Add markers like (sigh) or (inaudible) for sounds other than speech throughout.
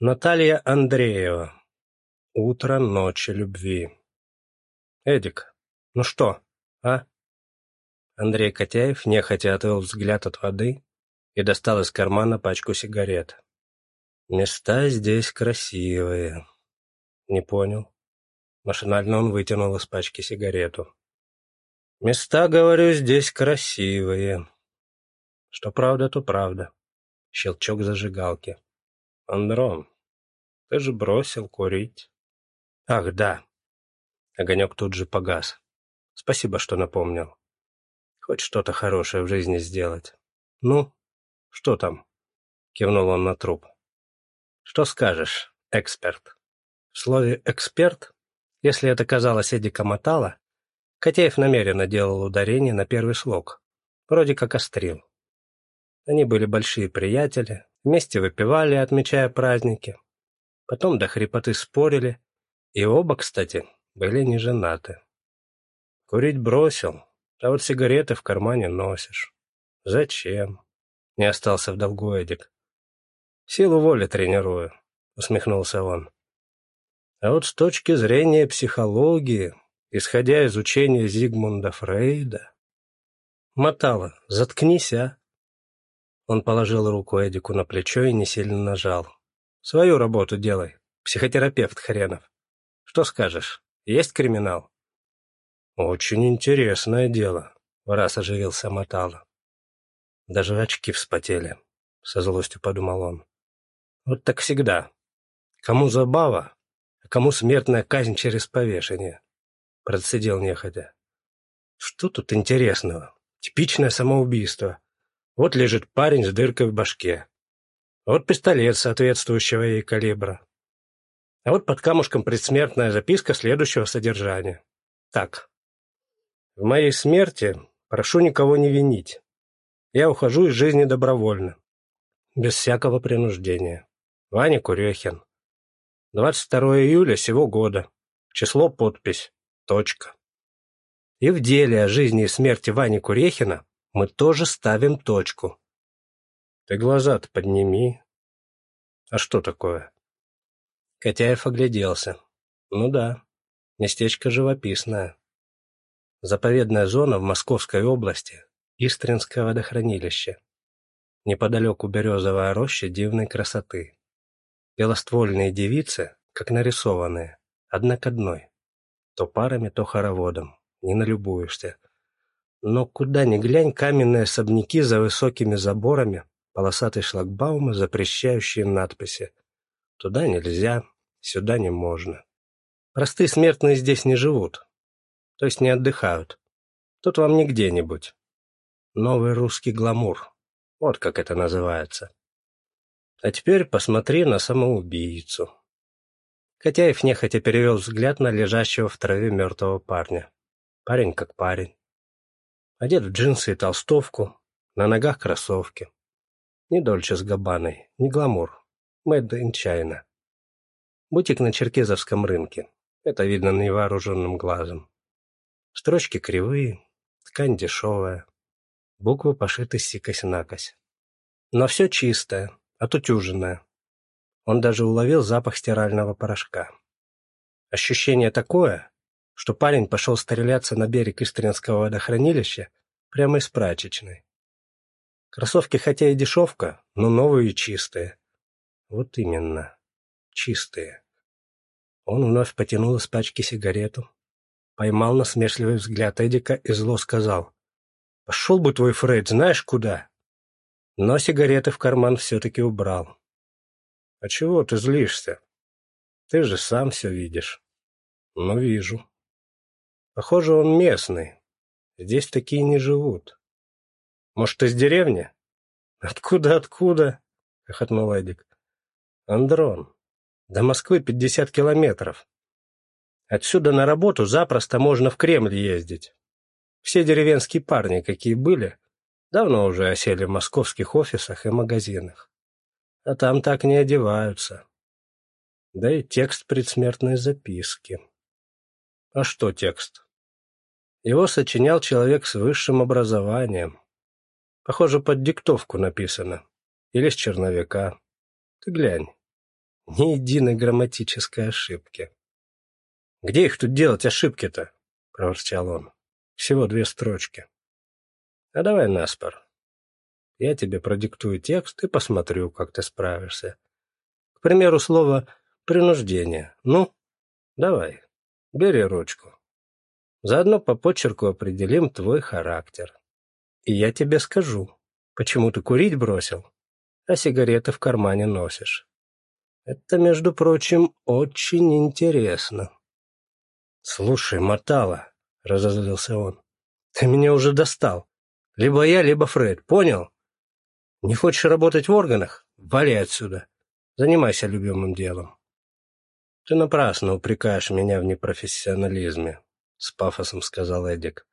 Наталья Андреева. Утро ночи любви. Эдик, ну что, а? Андрей Котяев нехотя отвел взгляд от воды и достал из кармана пачку сигарет. Места здесь красивые. Не понял. Машинально он вытянул из пачки сигарету. Места, говорю, здесь красивые. Что правда, то правда. Щелчок зажигалки. Андрон, ты же бросил курить. Ах, да. Огонек тут же погас. Спасибо, что напомнил. Хоть что-то хорошее в жизни сделать. Ну, что там? Кивнул он на труп. Что скажешь, эксперт? В слове «эксперт», если это казалось Эдика Мотала, Котеев намеренно делал ударение на первый слог, вроде как острил. Они были большие приятели, вместе выпивали, отмечая праздники. Потом до хрипоты спорили, и оба, кстати, были не женаты. Курить бросил, а вот сигареты в кармане носишь. Зачем? Не остался в долгу Эдик. Силу воли тренирую, усмехнулся он. А вот с точки зрения психологии, исходя из учения Зигмунда Фрейда... Мотало, заткнись, а! Он положил руку Эдику на плечо и не сильно нажал. «Свою работу делай, психотерапевт хренов. Что скажешь, есть криминал?» «Очень интересное дело», — раз оживился Мотало. Даже очки вспотели, — со злостью подумал он. «Вот так всегда. Кому забава, а кому смертная казнь через повешение?» Процедил нехотя. «Что тут интересного? Типичное самоубийство. Вот лежит парень с дыркой в башке. Вот пистолет соответствующего ей калибра. А вот под камушком предсмертная записка следующего содержания. Так. В моей смерти прошу никого не винить. Я ухожу из жизни добровольно. Без всякого принуждения. Ваня Курехин. 22 июля сего года. Число подпись. Точка. И в деле о жизни и смерти Вани Курехина мы тоже ставим точку. Ты глаза-то подними. А что такое? Котяев огляделся. Ну да, местечко живописное. Заповедная зона в Московской области, Истринское водохранилище. Неподалеку березовая роща дивной красоты. Белоствольные девицы, как нарисованные, одна к одной. То парами, то хороводом. Не налюбуешься. Но куда ни глянь, каменные особняки за высокими заборами, полосатые шлагбаумы, запрещающие надписи. Туда нельзя, сюда не можно. Простые смертные здесь не живут, то есть не отдыхают. Тут вам не где-нибудь. Новый русский гламур, вот как это называется. А теперь посмотри на самоубийцу. Котяев нехотя перевел взгляд на лежащего в траве мертвого парня. Парень как парень. Одет в джинсы и толстовку, на ногах кроссовки. Не Дольче с Габаной, не гламур. Made in China. Бутик на Черкизовском рынке. Это видно невооруженным глазом. Строчки кривые, ткань дешевая. Буквы пошиты сикось-накось. Но все чистое, отутюженное. Он даже уловил запах стирального порошка. Ощущение такое, что парень пошел стреляться на берег Истринского водохранилища прямо из прачечной. Кроссовки хотя и дешевка, но новые и чистые. Вот именно, чистые. Он вновь потянул из пачки сигарету, поймал насмешливый взгляд Эдика и зло сказал. «Пошел бы твой Фрейд, знаешь куда?» Но сигареты в карман все-таки убрал. «А чего ты злишься? Ты же сам все видишь». «Ну, вижу», Похоже, он местный. Здесь такие не живут. Может, из деревни? Откуда, откуда? Хохотнул Эдик. Андрон, до Москвы пятьдесят километров. Отсюда на работу запросто можно в Кремль ездить. Все деревенские парни, какие были, давно уже осели в московских офисах и магазинах. А там так не одеваются. Да и текст предсмертной записки. А что текст? Его сочинял человек с высшим образованием. Похоже, под диктовку написано. Или с черновика. Ты глянь. Ни единой грамматической ошибки. «Где их тут делать ошибки-то?» — проворчал он. «Всего две строчки». «А давай наспор. Я тебе продиктую текст и посмотрю, как ты справишься. К примеру, слово «принуждение». Ну, давай, бери ручку. Заодно по почерку определим твой характер. И я тебе скажу, почему ты курить бросил, а сигареты в кармане носишь. Это, между прочим, очень интересно. «Слушай, Мотала», — разозлился он, — «ты меня уже достал. Либо я, либо Фред, понял? Не хочешь работать в органах? Вали отсюда. Занимайся любимым делом». «Ты напрасно упрекаешь меня в непрофессионализме», — с пафосом сказал Эдик.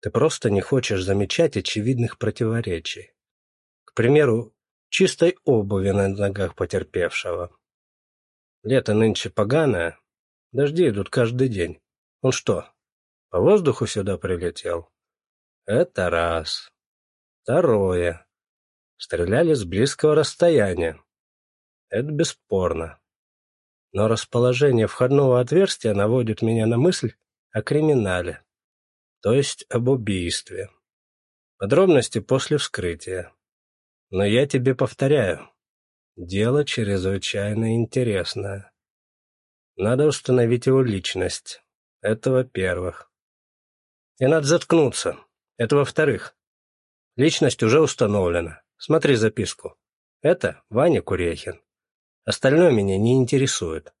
«Ты просто не хочешь замечать очевидных противоречий. К примеру, чистой обуви на ногах потерпевшего. Лето нынче поганое, дожди идут каждый день. Он что, по воздуху сюда прилетел? Это раз. Второе. Стреляли с близкого расстояния. Это бесспорно. Но расположение входного отверстия наводит меня на мысль о криминале, то есть об убийстве. Подробности после вскрытия. Но я тебе повторяю, дело чрезвычайно интересное. Надо установить его личность. Это во-первых. И надо заткнуться. Это во-вторых. Личность уже установлена. Смотри записку. Это Ваня Курехин. Остальное меня не интересует.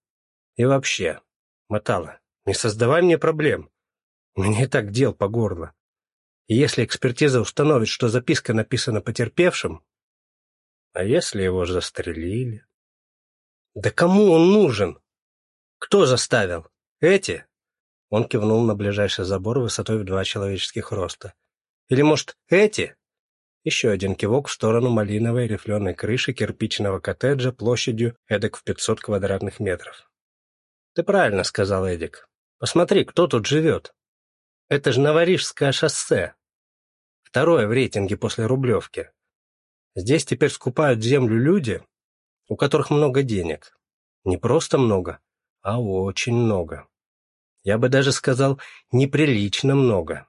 И вообще, Мотала, не создавай мне проблем. И так дел по горло. И если экспертиза установит, что записка написана потерпевшим, а если его застрелили? Да кому он нужен? Кто заставил? Эти? Он кивнул на ближайший забор высотой в два человеческих роста. Или, может, эти? Еще один кивок в сторону малиновой рифленой крыши кирпичного коттеджа площадью эдак в 500 квадратных метров. «Ты правильно сказал, Эдик. Посмотри, кто тут живет. Это же Новорижское шоссе. Второе в рейтинге после Рублевки. Здесь теперь скупают землю люди, у которых много денег. Не просто много, а очень много. Я бы даже сказал, неприлично много.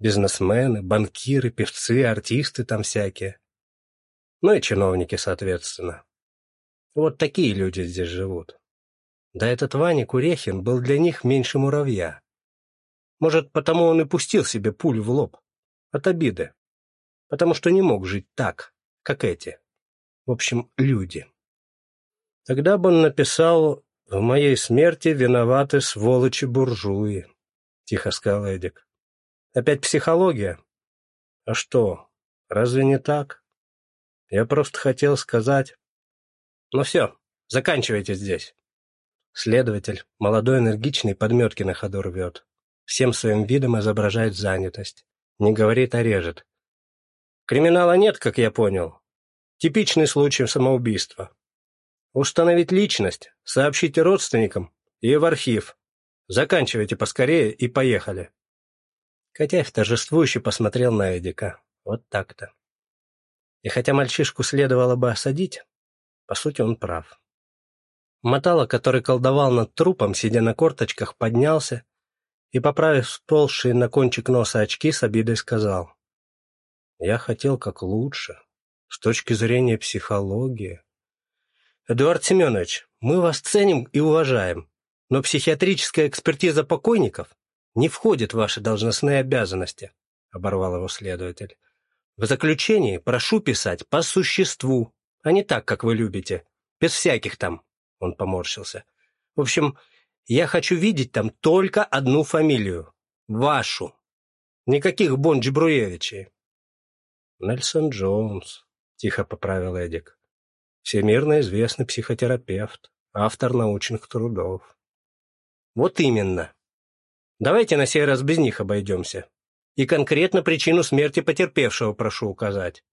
Бизнесмены, банкиры, певцы, артисты там всякие. Ну и чиновники, соответственно. Вот такие люди здесь живут. Да этот Ваня Курехин был для них меньше муравья. Может, потому он и пустил себе пулю в лоб. От обиды. Потому что не мог жить так, как эти. В общем, люди. Тогда бы он написал «В моей смерти виноваты сволочи-буржуи», — тихо сказал Эдик. «Опять психология? А что, разве не так? Я просто хотел сказать...» «Ну все, заканчивайте здесь». Следователь, молодой энергичный, подметки на ходу рвет. Всем своим видом изображает занятость. Не говорит, а режет. Криминала нет, как я понял. Типичный случай самоубийства. Установить личность, сообщите родственникам и в архив. Заканчивайте поскорее и поехали. Котяев торжествующе посмотрел на Эдика. Вот так-то. И хотя мальчишку следовало бы осадить, по сути он прав. Мотало, который колдовал над трупом, сидя на корточках, поднялся и, поправив сползшие на кончик носа очки, с обидой сказал. Я хотел как лучше, с точки зрения психологии. Эдуард Семенович, мы вас ценим и уважаем, но психиатрическая экспертиза покойников не входит в ваши должностные обязанности, оборвал его следователь. В заключении прошу писать по существу, а не так, как вы любите, без всяких там, он поморщился. В общем, я хочу видеть там только одну фамилию, вашу. Никаких Бонджи-Бруевичей. Нельсон Джонс, тихо поправил Эдик. Всемирно известный психотерапевт, автор научных трудов. Вот именно. Давайте на сей раз без них обойдемся. И конкретно причину смерти потерпевшего прошу указать.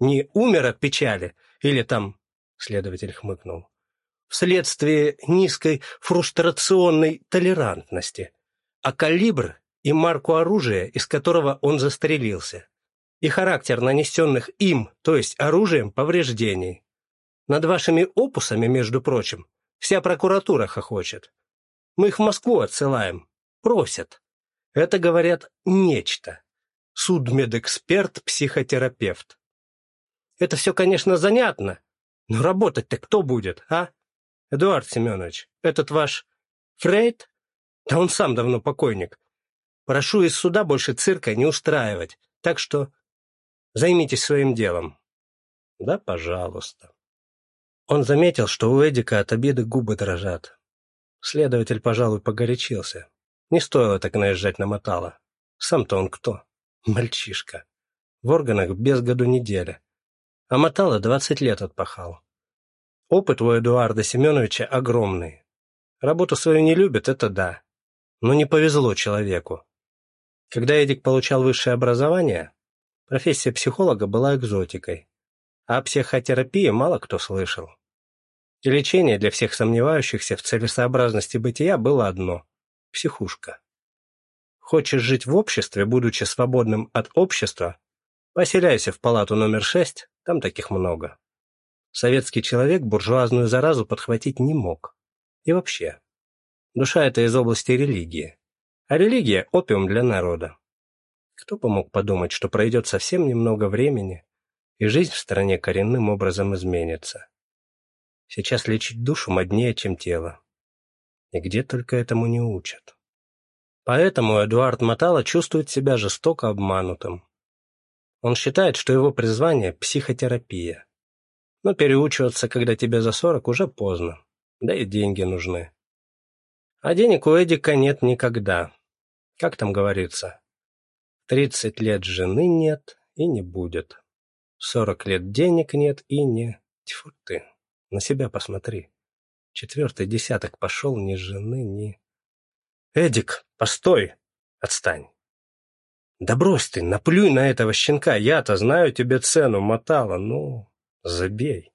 Не умер от печали, или там, следователь хмыкнул, вследствие низкой фрустрационной толерантности, а калибр и марку оружия, из которого он застрелился и характер нанесенных им, то есть оружием, повреждений. Над вашими опусами, между прочим, вся прокуратура хохочет. Мы их в Москву отсылаем. Просят. Это, говорят, нечто. Судмедэксперт, психотерапевт. Это все, конечно, занятно, но работать-то кто будет, а? Эдуард Семенович, этот ваш Фрейд? Да он сам давно покойник. Прошу из суда больше цирка не устраивать, так что займитесь своим делом. Да, пожалуйста. Он заметил, что у Эдика от обиды губы дрожат. Следователь, пожалуй, погорячился. Не стоило так наезжать на Мотала. Сам-то он кто? Мальчишка. В органах без году неделя. А Мотала двадцать лет отпахал. Опыт у Эдуарда Семеновича огромный. Работу свою не любит, это да. Но не повезло человеку. Когда Эдик получал высшее образование, профессия психолога была экзотикой. А о психотерапии мало кто слышал. И лечение для всех сомневающихся в целесообразности бытия было одно – психушка. Хочешь жить в обществе, будучи свободным от общества, поселяйся в палату номер шесть, там таких много. Советский человек буржуазную заразу подхватить не мог. И вообще, душа – это из области религии. А религия – опиум для народа. Кто помог подумать, что пройдет совсем немного времени, и жизнь в стране коренным образом изменится. Сейчас лечить душу моднее, чем тело. И где только этому не учат. Поэтому Эдуард Матала чувствует себя жестоко обманутым. Он считает, что его призвание – психотерапия. Но переучиваться, когда тебе за сорок, уже поздно. Да и деньги нужны. А денег у Эдика нет никогда. Как там говорится? Тридцать лет жены нет и не будет. Сорок лет денег нет и не... Тьфу ты. На себя посмотри. Четвертый десяток пошел ни жены, ни... Эдик, постой! Отстань. Да брось ты, наплюй на этого щенка, я-то знаю тебе цену, мотала, ну, забей.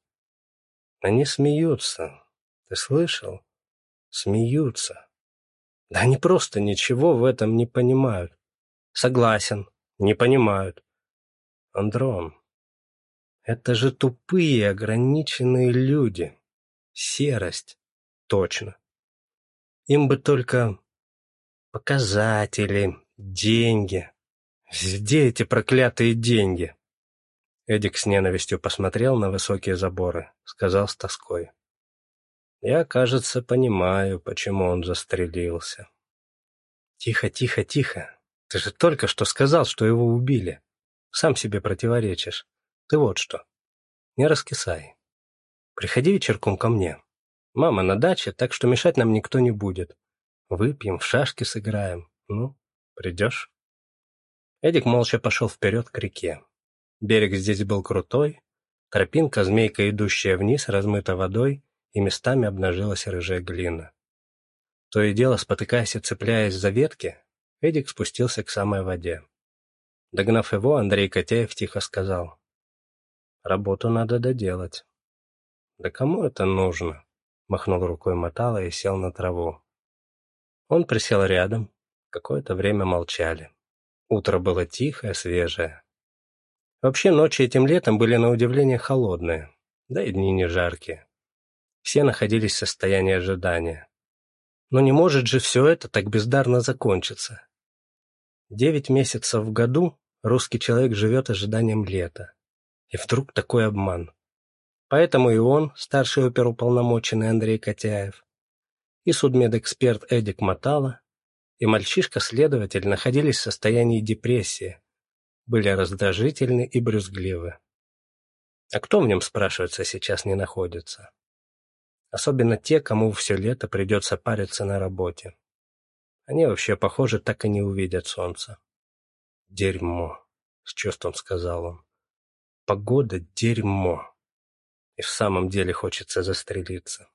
Они смеются, ты слышал? Смеются. Да они просто ничего в этом не понимают. Согласен, не понимают. Андрон, это же тупые, ограниченные люди. Серость. Точно. Им бы только показатели, деньги. Где эти проклятые деньги? Эдик с ненавистью посмотрел на высокие заборы, сказал с тоской. Я, кажется, понимаю, почему он застрелился. Тихо, тихо, тихо. Ты же только что сказал, что его убили. Сам себе противоречишь. Ты вот что, не раскисай. Приходи вечерком ко мне. Мама на даче, так что мешать нам никто не будет. Выпьем, в шашки сыграем. Ну, придешь?» Эдик молча пошел вперед к реке. Берег здесь был крутой, тропинка, змейка, идущая вниз, размыта водой, и местами обнажилась рыжая глина. То и дело, спотыкаясь и цепляясь за ветки, Эдик спустился к самой воде. Догнав его, Андрей Котяев тихо сказал. Работу надо доделать. Да кому это нужно? Махнул рукой Мотала и сел на траву. Он присел рядом. Какое-то время молчали. Утро было тихое, свежее. Вообще ночи этим летом были на удивление холодные, да и дни не жаркие. Все находились в состоянии ожидания. Но не может же все это так бездарно закончиться. Девять месяцев в году русский человек живет ожиданием лета. И вдруг такой обман. Поэтому и он, старший оперуполномоченный Андрей Котяев, и судмедэксперт Эдик Матала, и мальчишка-следователь находились в состоянии депрессии, были раздражительны и брюзгливы. А кто в нем, спрашивается, сейчас не находится? Особенно те, кому все лето придется париться на работе. Они вообще, похоже, так и не увидят солнца. «Дерьмо», — с чувством сказал он. Погода — дерьмо. И в самом деле хочется застрелиться.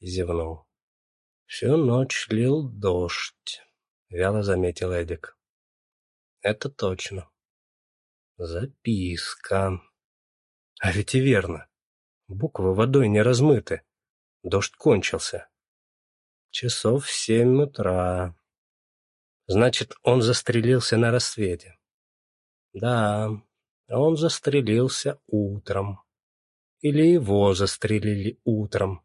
И зевнул. Всю ночь лил дождь, вяло заметил Эдик. Это точно. Записка. А ведь и верно. Буквы водой не размыты. Дождь кончился. Часов семь утра. Значит, он застрелился на рассвете. Да, он застрелился утром. Или его застрелили утром.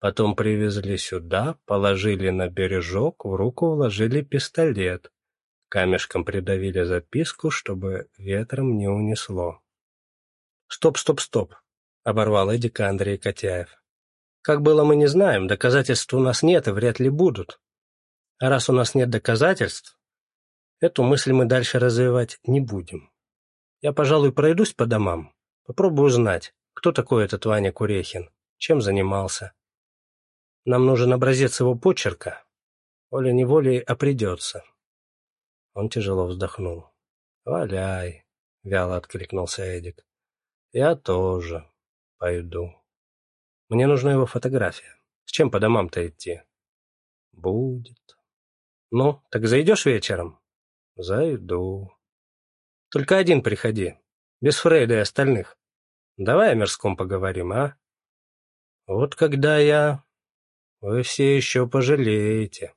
Потом привезли сюда, положили на бережок, в руку вложили пистолет. Камешком придавили записку, чтобы ветром не унесло. «Стоп, стоп, стоп!» — оборвал Эдика Андрей Котяев. «Как было, мы не знаем, доказательств у нас нет и вряд ли будут. А раз у нас нет доказательств, эту мысль мы дальше развивать не будем. Я, пожалуй, пройдусь по домам, попробую узнать, кто такой этот Ваня Курехин, чем занимался. Нам нужен образец его почерка. Волей-неволей, а придется. Он тяжело вздохнул. «Валяй!» — вяло откликнулся Эдик. «Я тоже пойду. Мне нужна его фотография. С чем по домам-то идти?» «Будет». «Ну, так зайдешь вечером?» «Зайду». «Только один приходи, без Фрейда и остальных. Давай о мирском поговорим, а?» «Вот когда я...» «Вы все еще пожалеете».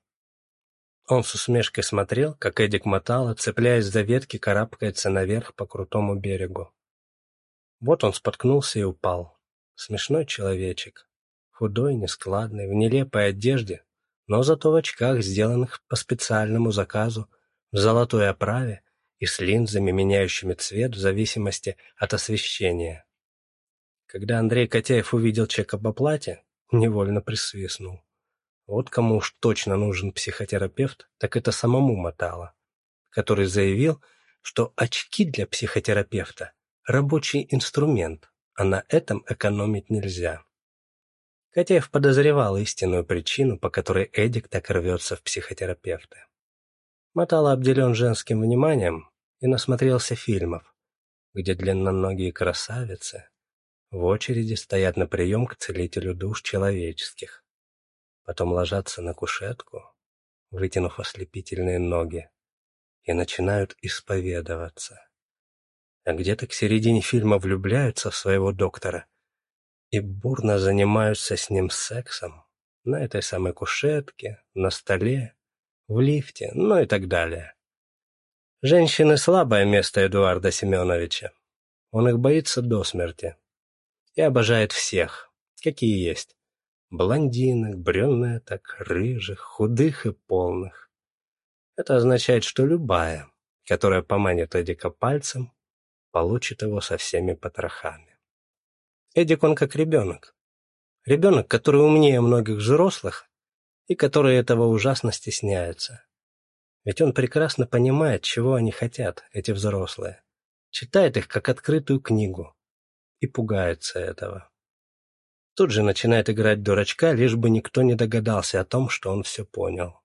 Он с усмешкой смотрел, как Эдик мотало, цепляясь за ветки, карабкается наверх по крутому берегу. Вот он споткнулся и упал. Смешной человечек. Худой, нескладный, в нелепой одежде, но зато в очках, сделанных по специальному заказу, в золотой оправе и с линзами, меняющими цвет в зависимости от освещения. Когда Андрей Котяев увидел чек об оплате, невольно присвистнул. Вот кому уж точно нужен психотерапевт, так это самому Матала, который заявил, что очки для психотерапевта – рабочий инструмент, а на этом экономить нельзя. Котяев подозревал истинную причину, по которой Эдик так рвется в психотерапевты. Матала обделен женским вниманием и насмотрелся фильмов, где длинноногие красавицы в очереди стоят на прием к целителю душ человеческих потом ложатся на кушетку, вытянув ослепительные ноги, и начинают исповедоваться. А где-то к середине фильма влюбляются в своего доктора и бурно занимаются с ним сексом на этой самой кушетке, на столе, в лифте, ну и так далее. Женщины — слабое место Эдуарда Семеновича. Он их боится до смерти и обожает всех, какие есть блондинок, брюнеток, рыжих, худых и полных. Это означает, что любая, которая поманит Эдика пальцем, получит его со всеми потрохами. Эдик он как ребенок. Ребенок, который умнее многих взрослых и который этого ужасно стесняется. Ведь он прекрасно понимает, чего они хотят, эти взрослые. Читает их как открытую книгу и пугается этого. Тут же начинает играть дурачка, лишь бы никто не догадался о том, что он все понял.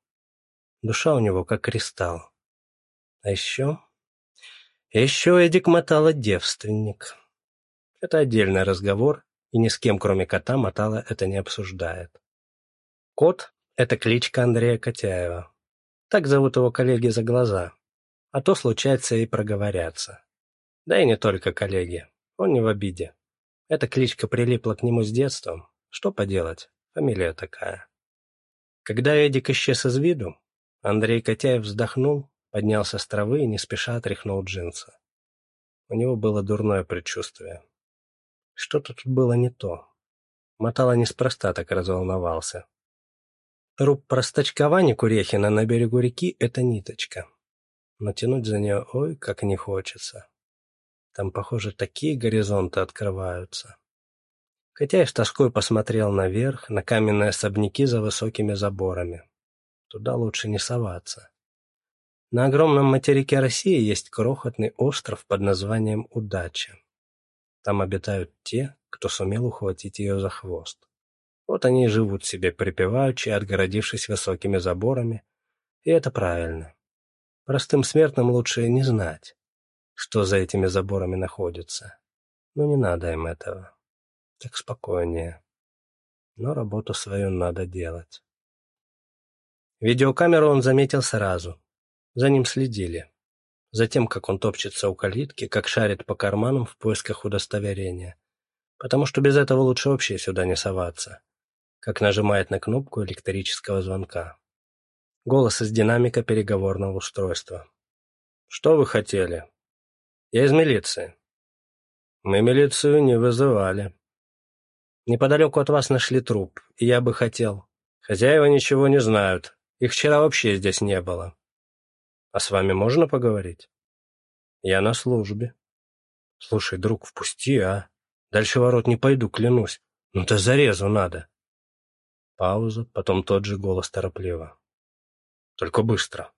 Душа у него как кристалл. А еще... Еще Эдик Мотало девственник. Это отдельный разговор, и ни с кем, кроме кота, Мотало это не обсуждает. Кот — это кличка Андрея Котяева. Так зовут его коллеги за глаза. А то случается и проговорятся. Да и не только коллеги. Он не в обиде. Эта кличка прилипла к нему с детства. Что поделать, фамилия такая. Когда Эдик исчез из виду, Андрей Котяев вздохнул, поднялся с травы и не спеша отряхнул джинсы. У него было дурное предчувствие. Что-то тут было не то. Мотало неспроста так разволновался. Труп простачка Вани Курехина на берегу реки — это ниточка. Натянуть за нее ой, как не хочется. Там, похоже, такие горизонты открываются. Котяев с тоской посмотрел наверх, на каменные особняки за высокими заборами. Туда лучше не соваться. На огромном материке России есть крохотный остров под названием Удача. Там обитают те, кто сумел ухватить ее за хвост. Вот они и живут себе припеваючи, отгородившись высокими заборами, и это правильно. Простым смертным лучше не знать, что за этими заборами находится. Но не надо им этого. Так спокойнее. Но работу свою надо делать. Видеокамеру он заметил сразу. За ним следили. Затем, как он топчется у калитки, как шарит по карманам в поисках удостоверения. Потому что без этого лучше вообще сюда не соваться. Как нажимает на кнопку электрического звонка. Голос из динамика переговорного устройства. «Что вы хотели?» Я из милиции. Мы милицию не вызывали. Неподалеку от вас нашли труп, и я бы хотел. Хозяева ничего не знают. Их вчера вообще здесь не было. А с вами можно поговорить? Я на службе. Слушай, друг, впусти, а? Дальше ворот не пойду, клянусь. Ну-то зарезу надо. Пауза, потом тот же голос торопливо. Только быстро.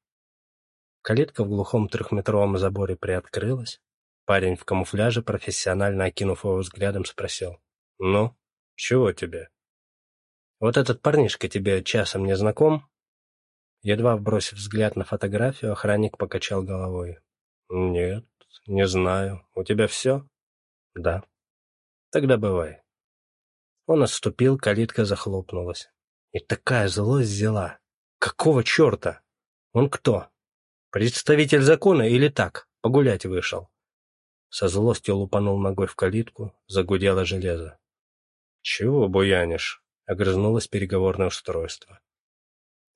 Калитка в глухом трехметровом заборе приоткрылась. Парень в камуфляже, профессионально окинув его взглядом, спросил. «Ну, чего тебе?» «Вот этот парнишка тебе часом не знаком?» Едва бросив взгляд на фотографию, охранник покачал головой. «Нет, не знаю. У тебя все?» «Да». «Тогда бывай». Он отступил, калитка захлопнулась. И такая злость взяла. Какого черта? Он кто? Представитель закона или так, погулять вышел? Со злостью лупанул ногой в калитку, загудело железо. «Чего буянишь?» — огрызнулось переговорное устройство.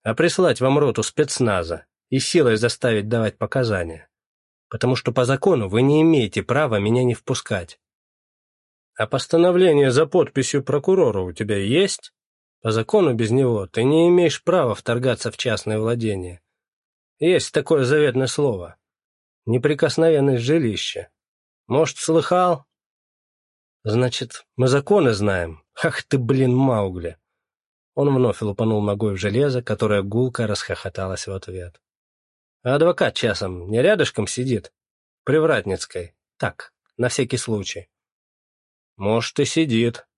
«А прислать вам роту спецназа и силой заставить давать показания, потому что по закону вы не имеете права меня не впускать. А постановление за подписью прокурора у тебя есть? По закону без него ты не имеешь права вторгаться в частное владение. Есть такое заветное слово. Неприкосновенность жилища. Может, слыхал? Значит, мы законы знаем. Ах ты, блин, Маугли. Он вновь лупанул ногой в железо, которое гулко расхохоталось в ответ. А адвокат часом не рядышком сидит? Привратницкой. Так, на всякий случай. Может, и сидит.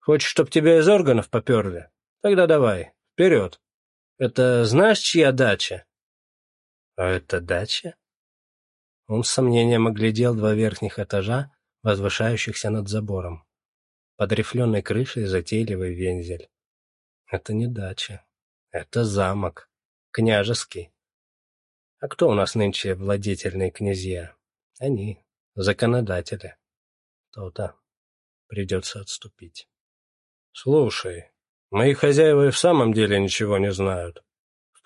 Хочешь, чтоб тебя из органов поперли? Тогда давай, вперед. Это знаешь, чья дача? А это дача? Он с сомнением оглядел два верхних этажа, возвышающихся над забором. Под рифленой крышей затейливый вензель. Это не дача. Это замок. Княжеский. А кто у нас нынче владетельные князья? Они, законодатели. То-то. Придется отступить. «Слушай, мои хозяева и в самом деле ничего не знают»,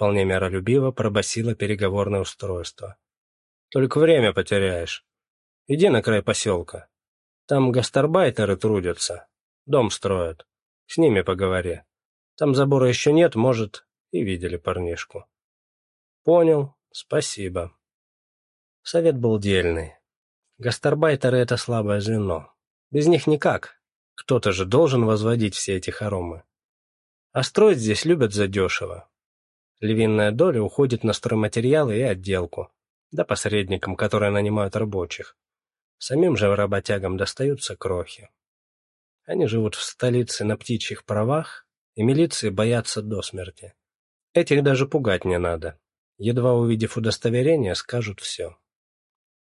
вполне миролюбиво пробасило переговорное устройство. «Только время потеряешь. Иди на край поселка. Там гастарбайтеры трудятся, дом строят. С ними поговори. Там забора еще нет, может, и видели парнишку». «Понял, спасибо». Совет был дельный. Гастарбайтеры — это слабое звено. Без них никак. Кто-то же должен возводить все эти хоромы. А строить здесь любят задешево. Львиная доля уходит на стройматериалы и отделку, да посредникам, которые нанимают рабочих. Самим же работягам достаются крохи. Они живут в столице на птичьих правах, и милиции боятся до смерти. Этих даже пугать не надо. Едва увидев удостоверение, скажут все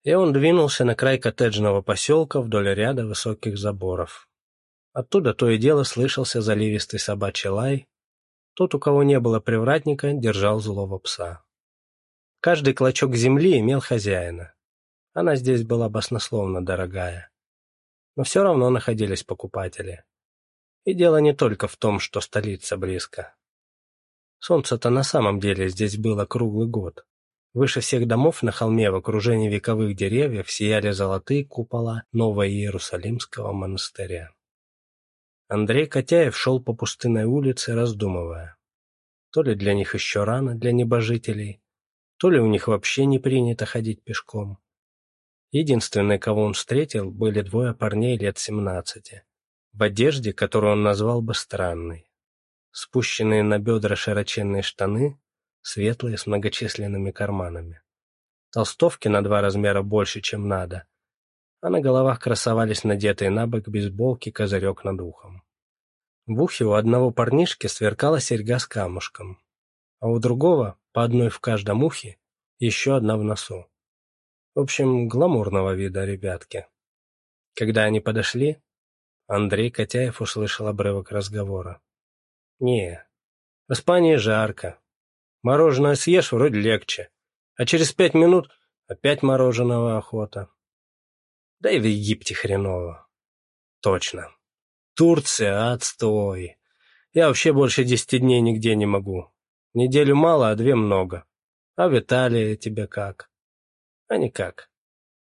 и он двинулся на край коттеджного поселка вдоль ряда высоких заборов. Оттуда то и дело слышался заливистый собачий лай. Тот, у кого не было привратника, держал злого пса. Каждый клочок земли имел хозяина. Она здесь была баснословно дорогая. Но все равно находились покупатели. И дело не только в том, что столица близко. Солнце-то на самом деле здесь было круглый год. Выше всех домов на холме в окружении вековых деревьев сияли золотые купола Нового Иерусалимского монастыря. Андрей Котяев шел по пустынной улице, раздумывая. То ли для них еще рано, для небожителей, то ли у них вообще не принято ходить пешком. Единственные, кого он встретил, были двое парней лет семнадцати, в одежде, которую он назвал бы странной. Спущенные на бедра широченные штаны, светлые с многочисленными карманами. Толстовки на два размера больше, чем надо, а на головах красовались надетые на бок бейсболки козырек над ухом. В ухе у одного парнишки сверкала серьга с камушком, а у другого, по одной в каждом ухе, еще одна в носу. В общем, гламурного вида ребятки. Когда они подошли, Андрей Котяев услышал обрывок разговора. «Не, в Испании жарко, Мороженое съешь, вроде легче. А через пять минут опять мороженого охота. Да и в Египте хреново. Точно. Турция, отстой. Я вообще больше десяти дней нигде не могу. Неделю мало, а две много. А в Италии тебе как? А никак.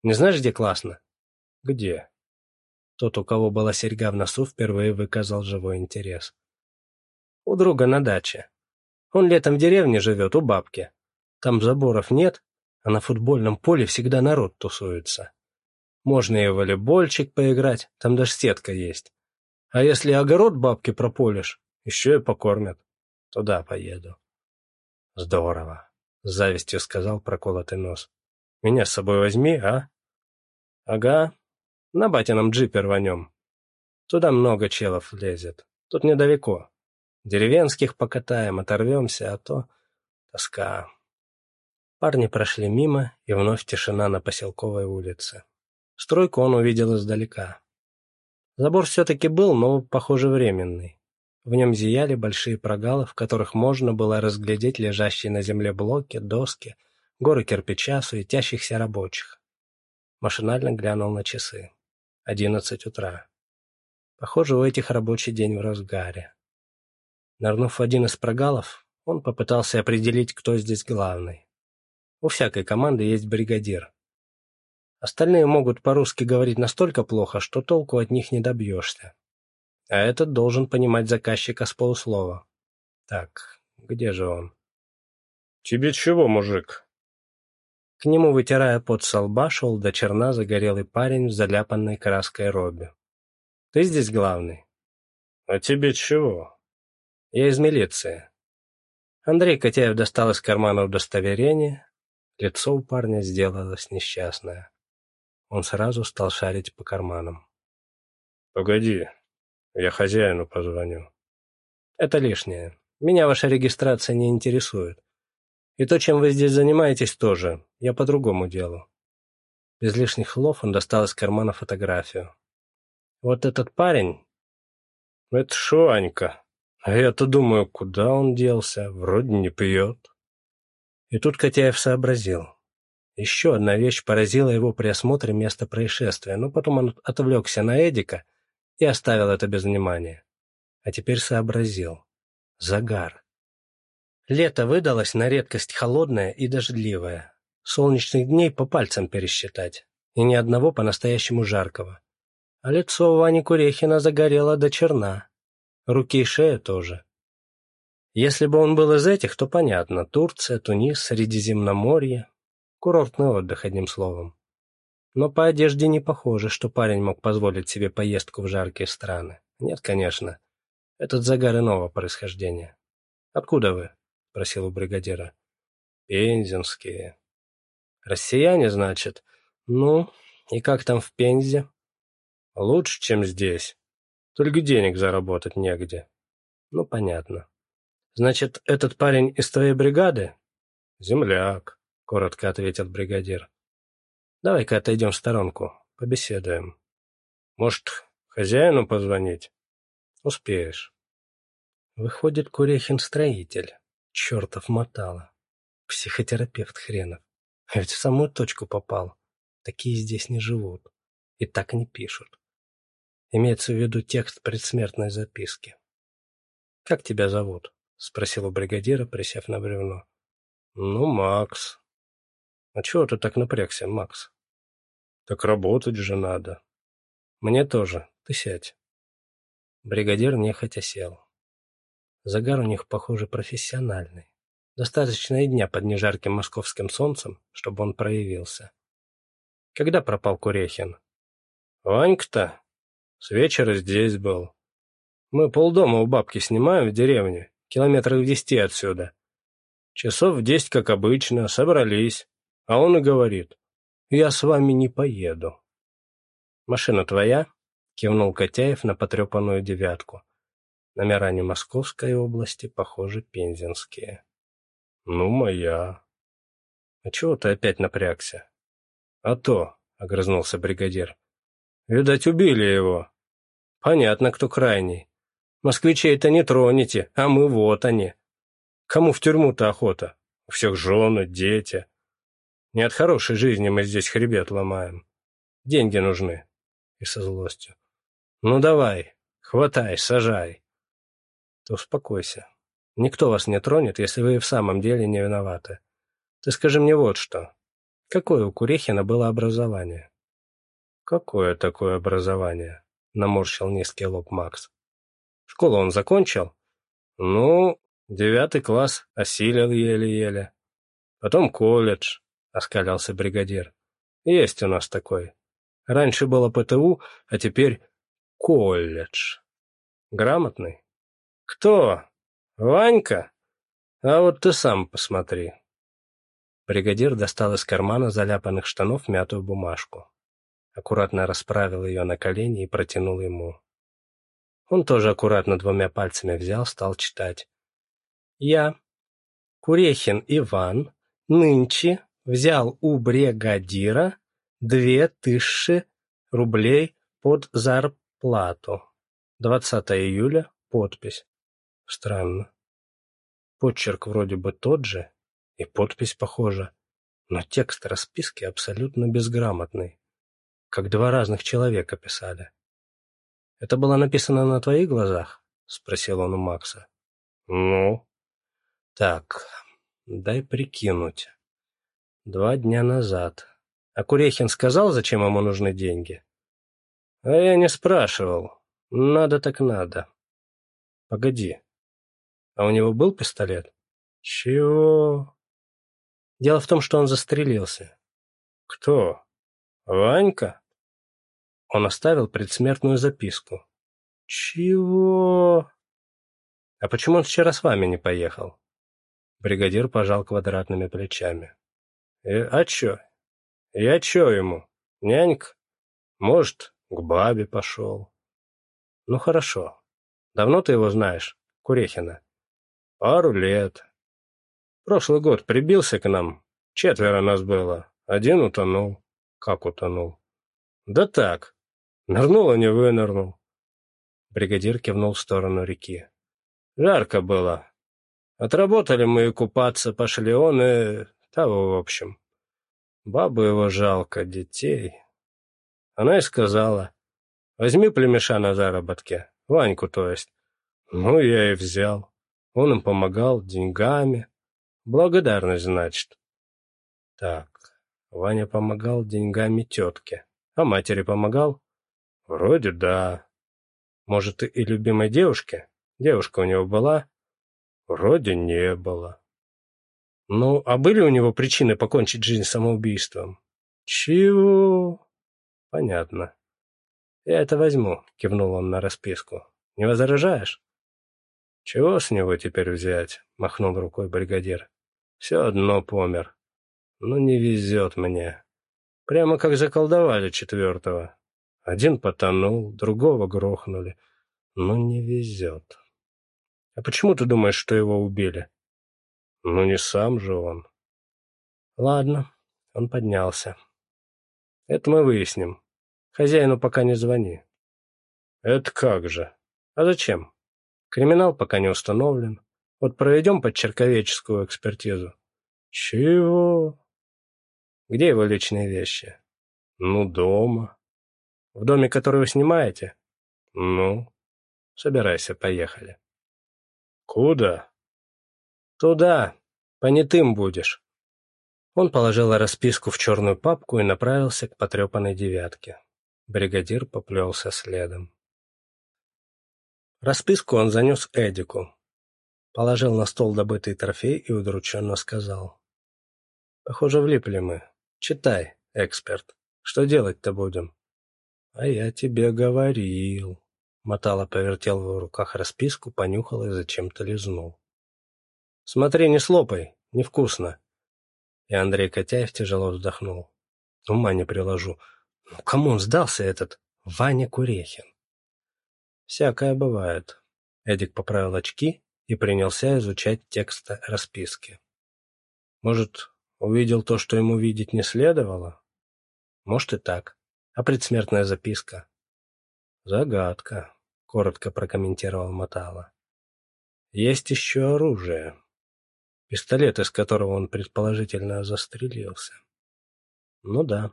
Не знаешь, где классно? Где? Тот, у кого была серьга в носу, впервые выказал живой интерес. У друга на даче. Он летом в деревне живет, у бабки. Там заборов нет, а на футбольном поле всегда народ тусуется. Можно и в волейбольчик поиграть, там даже сетка есть. А если огород бабки прополишь, еще и покормят. Туда поеду. Здорово, с завистью сказал проколотый нос. Меня с собой возьми, а? Ага, на батином джипе рванем. Туда много челов лезет. Тут недалеко. Деревенских покатаем, оторвемся, а то тоска. Парни прошли мимо, и вновь тишина на поселковой улице. Стройку он увидел издалека. Забор все-таки был, но, похоже, временный. В нем зияли большие прогалы, в которых можно было разглядеть лежащие на земле блоки, доски, горы кирпича, суетящихся рабочих. Машинально глянул на часы. Одиннадцать утра. Похоже, у этих рабочий день в разгаре. Нырнув в один из прогалов, он попытался определить, кто здесь главный. У всякой команды есть бригадир. Остальные могут по-русски говорить настолько плохо, что толку от них не добьешься. А этот должен понимать заказчика с полуслова. Так, где же он? «Тебе чего, мужик?» К нему, вытирая пот со лба, шел до черна загорелый парень в заляпанной краской робе. «Ты здесь главный?» «А тебе чего?» «Я из милиции». Андрей Котяев достал из кармана удостоверение, Лицо у парня сделалось несчастное. Он сразу стал шарить по карманам. «Погоди, я хозяину позвоню». «Это лишнее. Меня ваша регистрация не интересует. И то, чем вы здесь занимаетесь, тоже. Я по другому делу». Без лишних слов он достал из кармана фотографию. «Вот этот парень...» «Это Шуанька. А я-то думаю, куда он делся? Вроде не пьет». И тут Котяев сообразил. Еще одна вещь поразила его при осмотре места происшествия, но потом он отвлекся на Эдика и оставил это без внимания. А теперь сообразил. Загар. Лето выдалось на редкость холодное и дождливое. Солнечных дней по пальцам пересчитать. И ни одного по-настоящему жаркого. А лицо Вани Курехина загорело до черна. Руки и шея тоже. Если бы он был из этих, то понятно. Турция, Тунис, Средиземноморье. Курортный отдых, одним словом. Но по одежде не похоже, что парень мог позволить себе поездку в жаркие страны. Нет, конечно. Этот загар иного происхождения. «Откуда вы?» — спросил у бригадира. «Пензенские». «Россияне, значит? Ну, и как там в Пензе?» «Лучше, чем здесь. Только денег заработать негде». «Ну, понятно». «Значит, этот парень из твоей бригады?» «Земляк», — коротко ответил бригадир. «Давай-ка отойдем в сторонку, побеседуем». «Может, хозяину позвонить?» «Успеешь». Выходит, Курехин строитель. Чертов мотало. Психотерапевт хренов. А ведь в самую точку попал. Такие здесь не живут. И так не пишут. Имеется в виду текст предсмертной записки. «Как тебя зовут?» — спросил у бригадира, присев на бревно. «Ну, Макс». «А чего ты так напрягся, Макс?» «Так работать же надо». «Мне тоже. Ты сядь». Бригадир нехотя сел. Загар у них, похоже, профессиональный. Достаточно и дня под нежарким московским солнцем, чтобы он проявился. Когда пропал Курехин? Ванька-то с вечера здесь был. Мы полдома у бабки снимаем в деревне, километрах в десяти отсюда. Часов в десять, как обычно, собрались, а он и говорит, «Я с вами не поеду». «Машина твоя?» — кивнул Котяев на потрепанную девятку. Номера не Московской области, похоже, пензенские. «Ну, моя». «А чего ты опять напрягся?» «А то», — огрызнулся бригадир. «Видать, убили его. Понятно, кто крайний. Москвичей-то не тронете, а мы вот они. Кому в тюрьму-то охота? У всех жены, дети. Не от хорошей жизни мы здесь хребет ломаем. Деньги нужны. И со злостью. Ну давай, хватай, сажай. Ты успокойся. Никто вас не тронет, если вы в самом деле не виноваты. Ты скажи мне вот что. Какое у Курехина было образование? Какое такое образование? наморщил низкий лоб Макс. Школу он закончил? Ну, девятый класс, осилил еле-еле. Потом колледж, оскалялся бригадир. Есть у нас такой. Раньше было ПТУ, а теперь колледж. Грамотный? Кто? Ванька? А вот ты сам посмотри. Бригадир достал из кармана заляпанных штанов мятую бумажку. Аккуратно расправил ее на колени и протянул ему. Он тоже аккуратно двумя пальцами взял, стал читать. «Я, Курехин Иван, нынче взял у бригадира две тысячи рублей под зарплату. 20 июля, подпись. Странно. Почерк вроде бы тот же, и подпись похожа, но текст расписки абсолютно безграмотный, как два разных человека писали. «Это было написано на твоих глазах?» — спросил он у Макса. «Ну?» «Так, дай прикинуть. Два дня назад. А Курехин сказал, зачем ему нужны деньги?» «А я не спрашивал. Надо так надо». «Погоди. А у него был пистолет?» «Чего?» Дело в том, что он застрелился. Кто? Ванька? Он оставил предсмертную записку. Чего? А почему он вчера с вами не поехал? Бригадир пожал квадратными плечами. «Э, а чё? Я чё ему? Нянька? Может, к бабе пошел. Ну хорошо. Давно ты его знаешь, Курехина? Пару лет. Прошлый год прибился к нам. Четверо нас было. Один утонул. Как утонул? Да так. Нырнул, а не вынырнул. Бригадир кивнул в сторону реки. Жарко было. Отработали мы и купаться пошли, он и... того, в общем. Бабу его жалко, детей. Она и сказала, возьми племеша на заработке, Ваньку, то есть. Ну, я и взял. Он им помогал деньгами, Благодарность, значит. Так, Ваня помогал деньгами тетке. А матери помогал? Вроде да. Может, и любимой девушке? Девушка у него была? Вроде не было. Ну, а были у него причины покончить жизнь самоубийством? Чего? Понятно. Я это возьму, кивнул он на расписку. Не возражаешь? Чего с него теперь взять? Махнул рукой бригадир. Все одно помер. Ну, не везет мне. Прямо как заколдовали четвертого. Один потонул, другого грохнули. Ну, не везет. А почему ты думаешь, что его убили? Ну, не сам же он. Ладно, он поднялся. Это мы выясним. Хозяину пока не звони. Это как же? А зачем? Криминал пока не установлен. Вот проведем подчерковеческую экспертизу. Чего? Где его личные вещи? Ну, дома. В доме, который вы снимаете? Ну, собирайся, поехали. Куда? Туда. Понятым будешь. Он положил расписку в черную папку и направился к потрепанной девятке. Бригадир поплелся следом. Расписку он занес Эдику, Положил на стол добытый трофей и удрученно сказал. «Похоже, влипли мы. Читай, эксперт. Что делать-то будем?» «А я тебе говорил». Мотало повертел в руках расписку, понюхал и зачем-то лизнул. «Смотри, не слопай, невкусно». И Андрей Котяев тяжело вздохнул. «Ума не приложу. Ну, кому он сдался этот Ваня Курехин?» «Всякое бывает». Эдик поправил очки и принялся изучать текст расписки. Может, увидел то, что ему видеть не следовало? Может и так. А предсмертная записка? Загадка, коротко прокомментировал Матала. Есть еще оружие. Пистолет, из которого он предположительно застрелился. Ну да.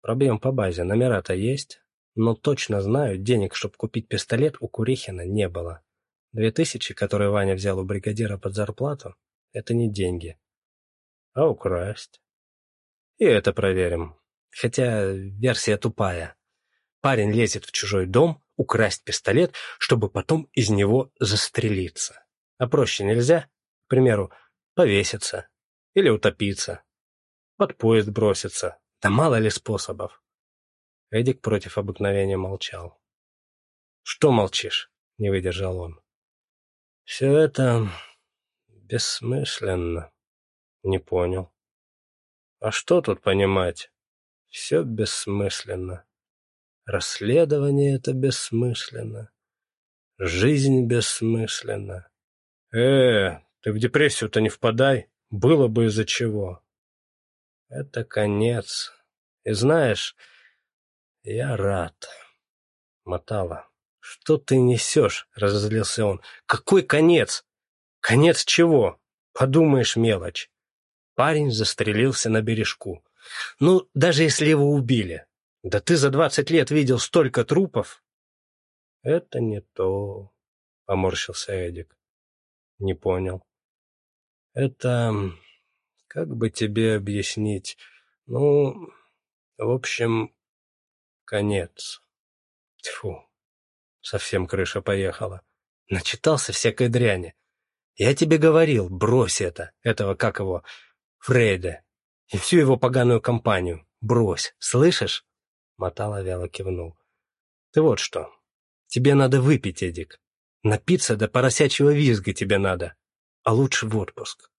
Пробьем по базе. Номера-то есть. Но точно знаю, денег, чтобы купить пистолет, у Курихина не было. Две тысячи, которые Ваня взял у бригадира под зарплату, это не деньги. А украсть? И это проверим. Хотя версия тупая. парень лезет в чужой дом, украсть пистолет, чтобы потом из него застрелиться. А проще нельзя? К примеру, повеситься или утопиться, под поезд броситься, да мало ли способов. Эдик против обыкновения молчал. «Что молчишь?» — не выдержал он. «Все это бессмысленно». «Не понял». «А что тут понимать? Все бессмысленно. Расследование — это бессмысленно. Жизнь бессмысленна. Э, ты в депрессию-то не впадай, было бы из-за чего. Это конец. И знаешь, я рад. Мотала. Что ты несешь? Разозлился он. Какой конец? Конец чего? Подумаешь, мелочь. Парень застрелился на бережку. Ну, даже если его убили. Да ты за двадцать лет видел столько трупов. Это не то, поморщился Эдик. Не понял. Это... как бы тебе объяснить? Ну, в общем, конец. Тьфу, совсем крыша поехала. Начитался всякой дряни. Я тебе говорил, брось это, этого, как его, Фрейда, и всю его поганую компанию. Брось, слышишь? Мотала вяло кивнул. Ты вот что, тебе надо выпить, Эдик. Напиться до поросячьего визга тебе надо, а лучше в отпуск.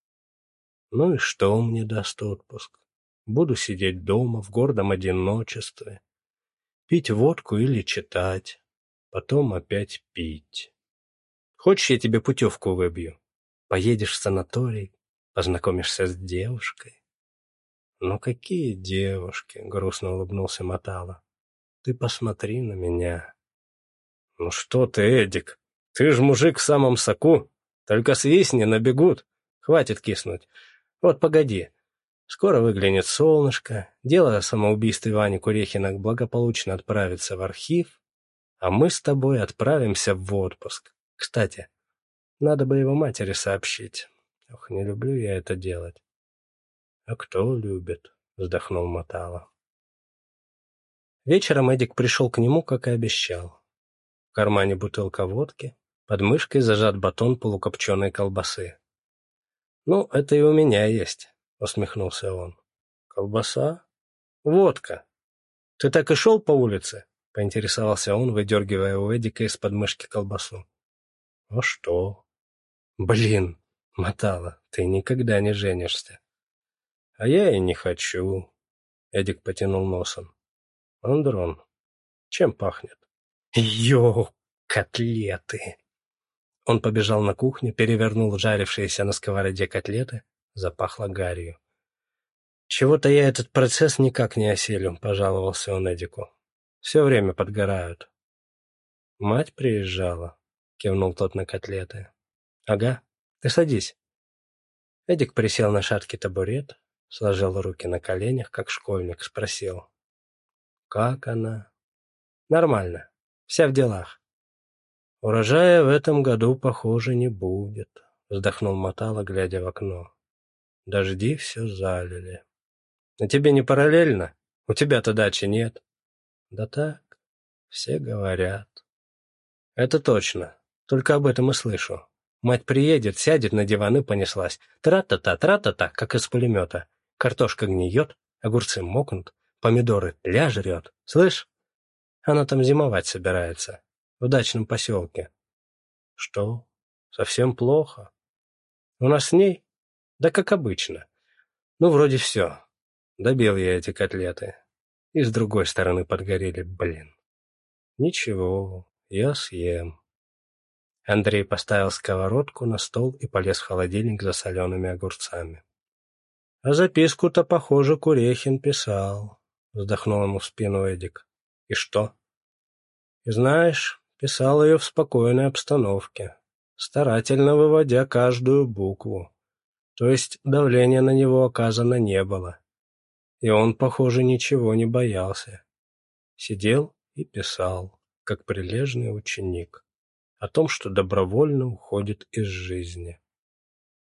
Ну и что мне даст отпуск? Буду сидеть дома в гордом одиночестве, пить водку или читать, потом опять пить. Хочешь, я тебе путевку выбью? Поедешь в санаторий, познакомишься с девушкой. «Ну какие девушки?» — грустно улыбнулся Матала. «Ты посмотри на меня». «Ну что ты, Эдик, ты ж мужик в самом соку, только свистни, набегут, хватит киснуть. Вот погоди, скоро выглянет солнышко, дело о самоубийстве Вани Курехина благополучно отправится в архив, а мы с тобой отправимся в отпуск. Кстати, надо бы его матери сообщить. Ох, не люблю я это делать. «А кто любит?» — вздохнул Матала. Вечером Эдик пришел к нему, как и обещал. В кармане бутылка водки, под мышкой зажат батон полукопченой колбасы. «Ну, это и у меня есть», — усмехнулся он. «Колбаса? Водка. Ты так и шел по улице?» — поинтересовался он, выдергивая у Эдика из подмышки колбасу. «А что?» «Блин, Мотала, ты никогда не женишься. А я и не хочу. Эдик потянул носом. Андрон, чем пахнет? Йоу, котлеты. Он побежал на кухню, перевернул жарившиеся на сковороде котлеты, запахло гарью. «Чего-то я этот процесс никак не оселю», — пожаловался он Эдику. «Все время подгорают». «Мать приезжала», — кивнул тот на котлеты. «Ага, ты садись». Эдик присел на шаткий табурет, сложил руки на коленях, как школьник, спросил. «Как она?» «Нормально. Вся в делах». «Урожая в этом году, похоже, не будет», — вздохнул Мотало, глядя в окно. «Дожди все залили». «А тебе не параллельно? У тебя-то дачи нет». «Да так, все говорят». «Это точно. Только об этом и слышу. Мать приедет, сядет на диван и понеслась. Тра-та-та, тра-та-та, как из пулемета. Картошка гниет, огурцы мокнут, помидоры ля жрет. Слышь? Она там зимовать собирается. В дачном поселке. Что? Совсем плохо? У нас с ней? Да как обычно. Ну, вроде все. Добил я эти котлеты. И с другой стороны подгорели, блин. Ничего, я съем. Андрей поставил сковородку на стол и полез в холодильник за солеными огурцами. А записку-то, похоже, Курехин писал, вздохнул ему в спину Эдик. И что? И знаешь, писал ее в спокойной обстановке, старательно выводя каждую букву. То есть давления на него оказано не было. И он, похоже, ничего не боялся. Сидел и писал, как прилежный ученик, о том, что добровольно уходит из жизни.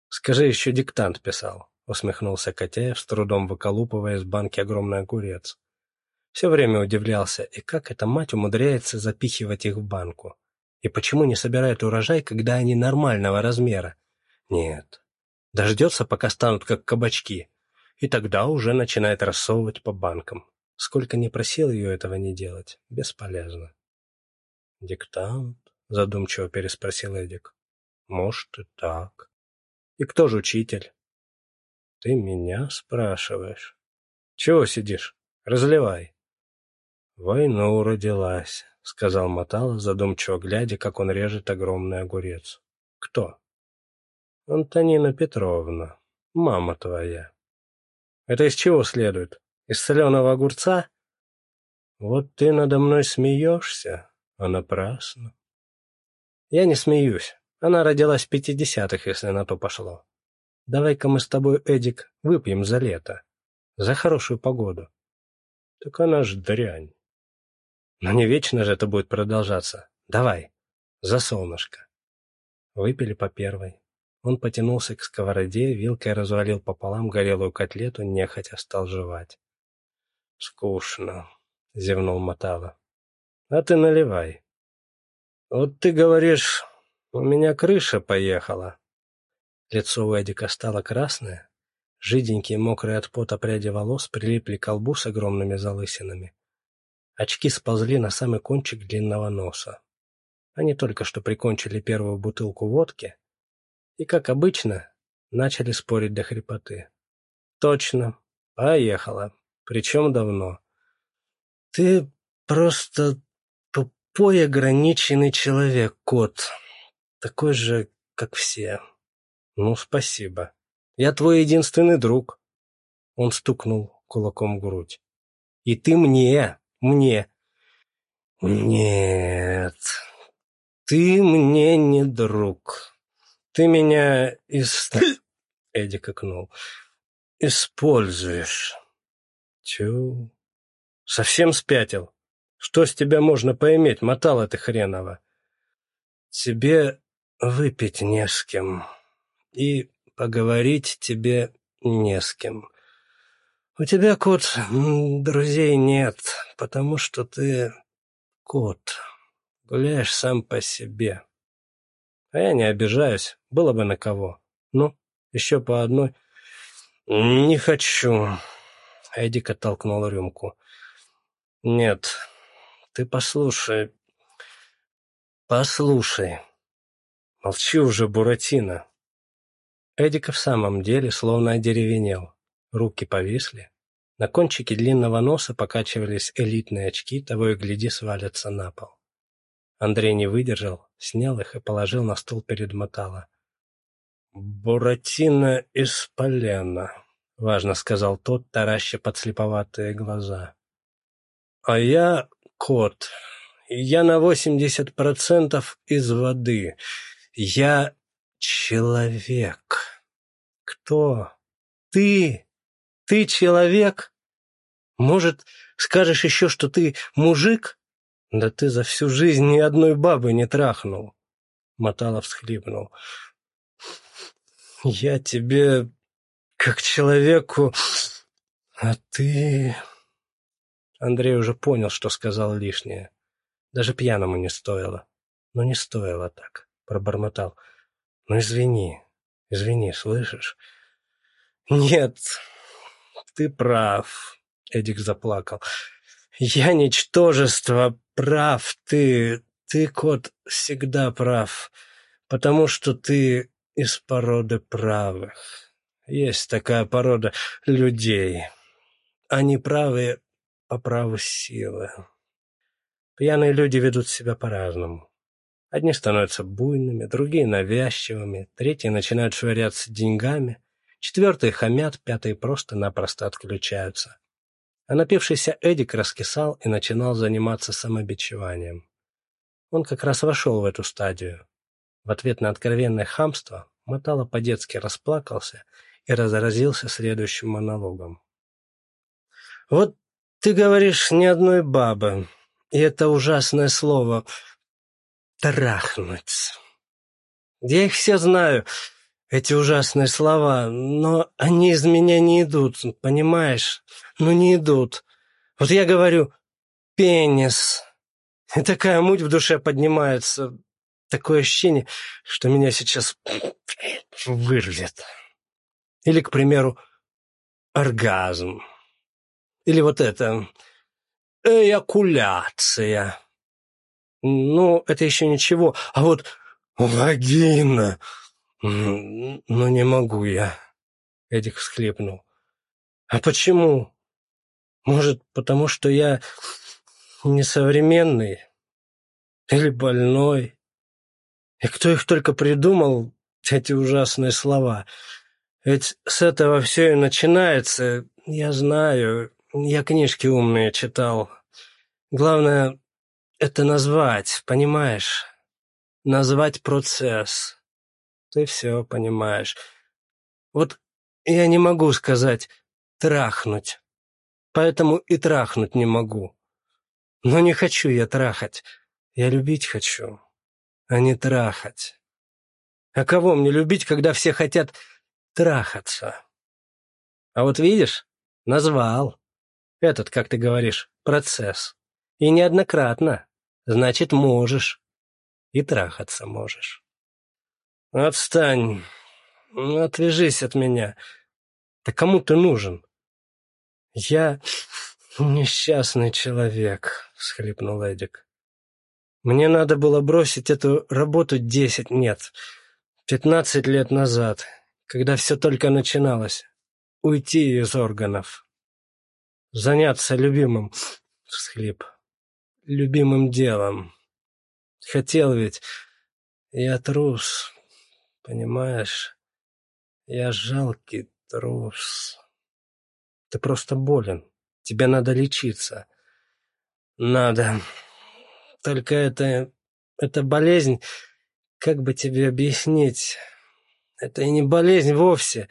Скажи, еще диктант писал. — усмехнулся Котяев, с трудом выколупывая из банки огромный огурец. Все время удивлялся, и как эта мать умудряется запихивать их в банку. И почему не собирает урожай, когда они нормального размера? Нет. Дождется, пока станут как кабачки. И тогда уже начинает рассовывать по банкам. Сколько не просил ее этого не делать, бесполезно. «Диктант?» — задумчиво переспросил Эдик. «Может, и так. И кто же учитель?» «Ты меня спрашиваешь?» «Чего сидишь? Разливай». «Войну родилась», — сказал Матала, задумчиво глядя, как он режет огромный огурец. «Кто?» «Антонина Петровна, мама твоя». «Это из чего следует? Из соленого огурца?» «Вот ты надо мной смеешься, а напрасно». «Я не смеюсь. Она родилась в пятидесятых, если на то пошло. Давай-ка мы с тобой, Эдик, выпьем за лето, за хорошую погоду». «Так она ж дрянь». Но не вечно же это будет продолжаться. Давай, за солнышко. Выпили по первой. Он потянулся к сковороде, вилкой развалил пополам горелую котлету, нехотя стал жевать. «Скучно», — зевнул Мотало. «А ты наливай». «Вот ты говоришь, у меня крыша поехала». Лицо у Эдика стало красное. Жиденькие, мокрые от пота пряди волос прилипли к колбу с огромными залысинами. Очки сползли на самый кончик длинного носа. Они только что прикончили первую бутылку водки и, как обычно, начали спорить до хрипоты. «Точно, поехала. Причем давно. Ты просто тупой ограниченный человек, кот. Такой же, как все. Ну, спасибо. Я твой единственный друг». Он стукнул кулаком в грудь. «И ты мне мне. Нет, ты мне не друг. Ты меня из... (laughs) Эдик окнул. Используешь. Тю. Совсем спятил. Что с тебя можно поиметь, мотала ты хреново. Тебе выпить не с кем. И поговорить тебе не с кем. У тебя, кот, друзей нет, потому что ты кот. Гуляешь сам по себе. А я не обижаюсь, было бы на кого. Ну, еще по одной. Не хочу. Эдик оттолкнул рюмку. Нет, ты послушай. Послушай. Молчи уже, Буратино. Эдик в самом деле словно одеревенел. Руки повисли. На кончике длинного носа покачивались элитные очки, того и гляди свалятся на пол. Андрей не выдержал, снял их и положил на стол перед Мотало. «Буратино из полена», — важно сказал тот, тараща подслеповатые глаза. «А я кот. Я на восемьдесят процентов из воды. Я человек. Кто? Ты?» Ты человек? Может, скажешь еще, что ты мужик? Да ты за всю жизнь ни одной бабы не трахнул. Моталов всхлипнул. Я тебе как человеку, а ты... Андрей уже понял, что сказал лишнее. Даже пьяному не стоило. Но не стоило так, пробормотал. Ну извини, извини, слышишь? Нет, ты прав. Эдик заплакал. Я ничтожество, прав ты. Ты, кот, всегда прав, потому что ты из породы правых. Есть такая порода людей. Они правые по праву силы. Пьяные люди ведут себя по-разному. Одни становятся буйными, другие навязчивыми, третьи начинают швыряться деньгами, Четвертые хамят, пятые просто-напросто отключаются. А напившийся Эдик раскисал и начинал заниматься самобичеванием. Он как раз вошел в эту стадию. В ответ на откровенное хамство Мотало по-детски расплакался и разразился следующим монологом. «Вот ты говоришь ни одной бабы, и это ужасное слово «трахнуть». Я их все знаю, эти ужасные слова, но они из меня не идут, понимаешь? Ну не идут. Вот я говорю «пенис». И такая муть в душе поднимается. Такое ощущение, что меня сейчас вырвет. Или, к примеру, оргазм. Или вот это эякуляция. Ну, это еще ничего. А вот вагина... Ну, не могу я. Эдик всхлипнул. А почему? Может, потому что я несовременный? Или больной? И кто их только придумал, эти ужасные слова? Ведь с этого все и начинается. Я знаю, я книжки умные читал. Главное — это назвать, понимаешь? Назвать процесс. Ты все понимаешь. Вот я не могу сказать «трахнуть», поэтому и трахнуть не могу. Но не хочу я трахать. Я любить хочу, а не трахать. А кого мне любить, когда все хотят трахаться? А вот видишь, назвал. Этот, как ты говоришь, процесс. И неоднократно. Значит, можешь. И трахаться можешь. Отстань. Отвяжись от меня. Да кому ты нужен? Я несчастный человек, всхлипнул Эдик. Мне надо было бросить эту работу десять, нет, пятнадцать лет назад, когда все только начиналось. Уйти из органов заняться любимым, всхлип, любимым делом. Хотел ведь, я трус, понимаешь? Я жалкий трус. Ты просто болен, тебе надо лечиться. Надо. Только это... это болезнь, как бы тебе объяснить? Это и не болезнь вовсе.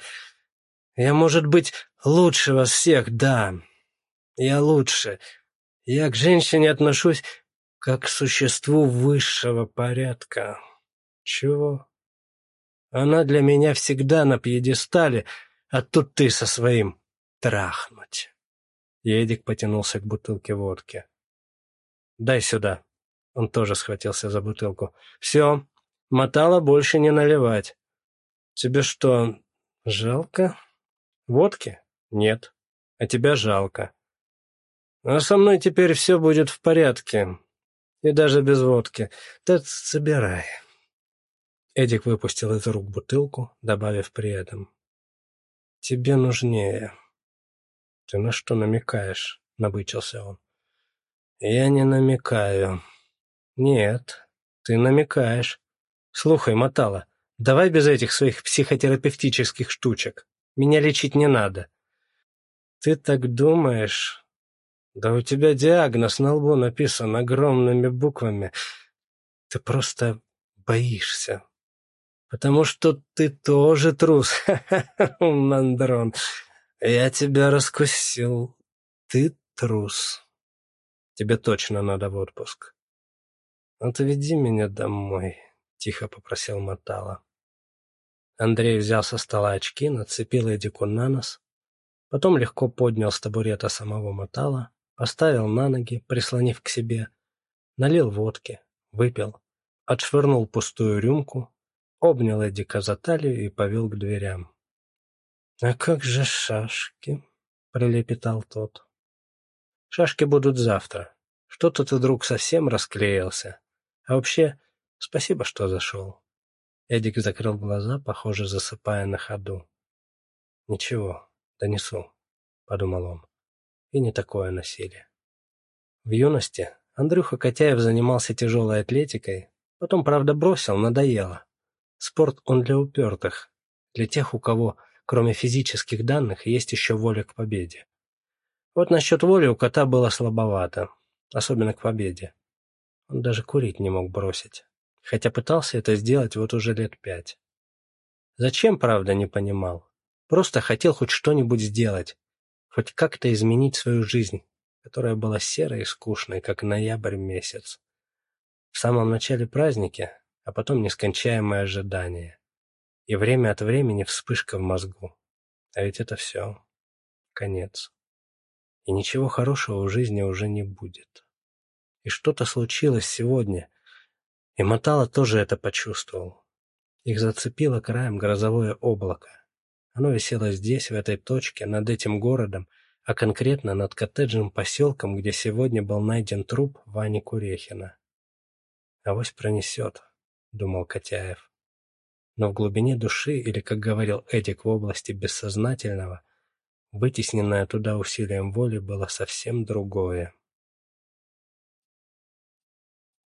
Я, может быть, лучше вас всех, да. Я лучше. Я к женщине отношусь как к существу высшего порядка. Чего? Она для меня всегда на пьедестале, а тут ты со своим трахнуть. Едик потянулся к бутылке водки. «Дай сюда». Он тоже схватился за бутылку. «Все, мотало больше не наливать. Тебе что, жалко? Водки? Нет. А тебя жалко. А со мной теперь все будет в порядке. И даже без водки. Так собирай. Эдик выпустил из рук бутылку, добавив при этом. Тебе нужнее. Ты на что намекаешь? Набычился он. Я не намекаю. Нет, ты намекаешь. Слухай, Мотала, давай без этих своих психотерапевтических штучек. Меня лечить не надо. Ты так думаешь? Да у тебя диагноз на лбу написан огромными буквами. Ты просто боишься. Потому что ты тоже трус, (laughs) Мандрон. Я тебя раскусил. Ты трус. Тебе точно надо в отпуск. «Отведи меня домой», — тихо попросил Матала. Андрей взял со стола очки, нацепил Эдику на нос, потом легко поднял с табурета самого Матала, Поставил на ноги, прислонив к себе, налил водки, выпил, отшвырнул пустую рюмку, обнял Эдика за талию и повел к дверям. «А как же шашки?» — пролепетал тот. «Шашки будут завтра. Что-то ты, друг, совсем расклеился. А вообще, спасибо, что зашел». Эдик закрыл глаза, похоже, засыпая на ходу. «Ничего, донесу», — подумал он и не такое насилие. В юности Андрюха Котяев занимался тяжелой атлетикой, потом, правда, бросил, надоело. Спорт он для упертых, для тех, у кого, кроме физических данных, есть еще воля к победе. Вот насчет воли у кота было слабовато, особенно к победе. Он даже курить не мог бросить, хотя пытался это сделать вот уже лет пять. Зачем, правда, не понимал. Просто хотел хоть что-нибудь сделать, хоть как-то изменить свою жизнь, которая была серой и скучной, как ноябрь месяц. В самом начале праздники, а потом нескончаемое ожидание. И время от времени вспышка в мозгу. А ведь это все. Конец. и ничего хорошего в жизни уже не будет. И что-то случилось сегодня, и Матала тоже это почувствовал. Их зацепило краем грозовое облако. Оно висело здесь, в этой точке, над этим городом, а конкретно над коттеджным поселком, где сегодня был найден труп Вани Курехина. «Авось пронесет», — думал Котяев. Но в глубине души, или, как говорил Эдик, в области бессознательного, вытесненное туда усилием воли было совсем другое.